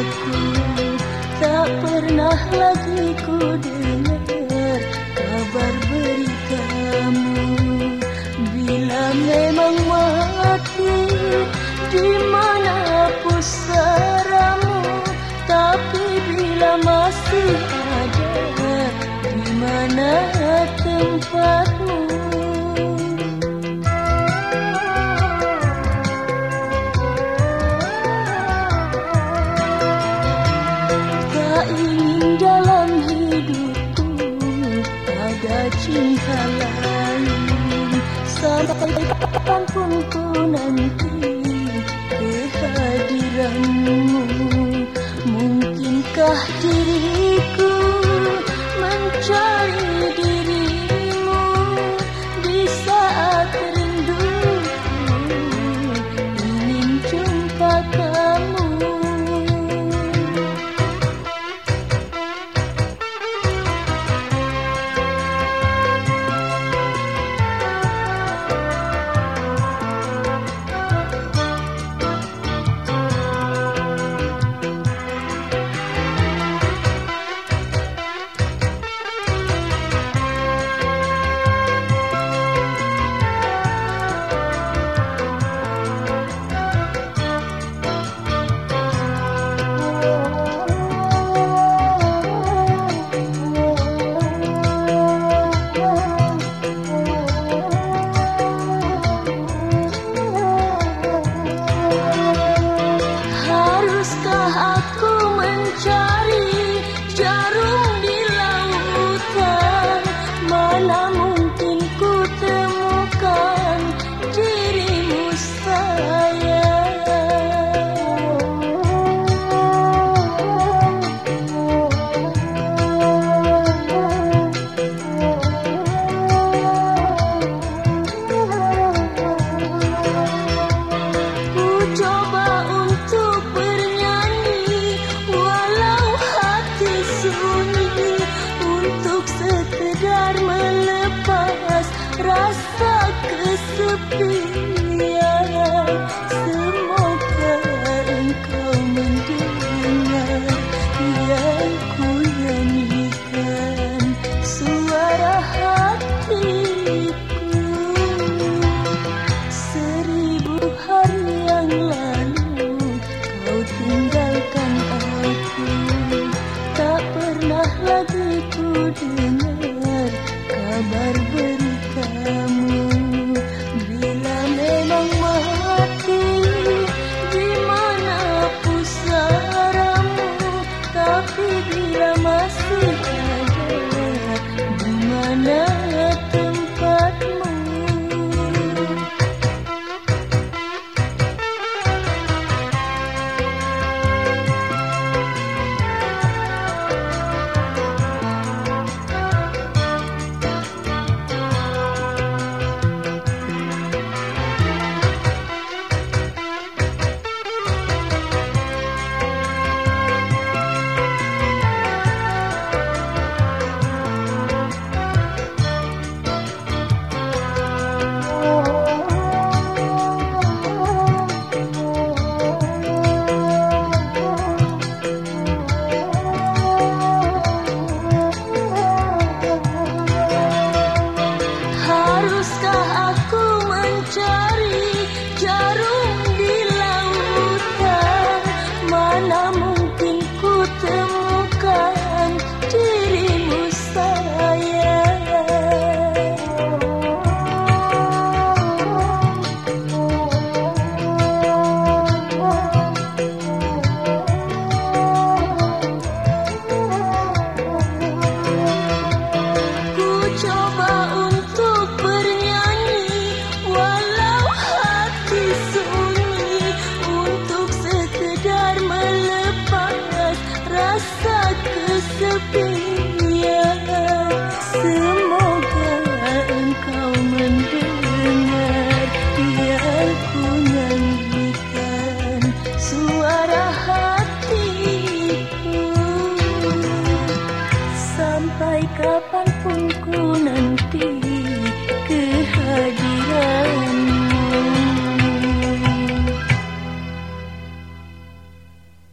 aku tak pernah lagi ku dengar kabar beritamu. Bila memang mati di mana pusaramu? Tapi bila masih ada di mana tempat Sampai kapanpun ku nanti lagi Tapi ya, semoga engkau mendengar, aku nyanyikan suara hatiku. Sampai kapanpun ku nanti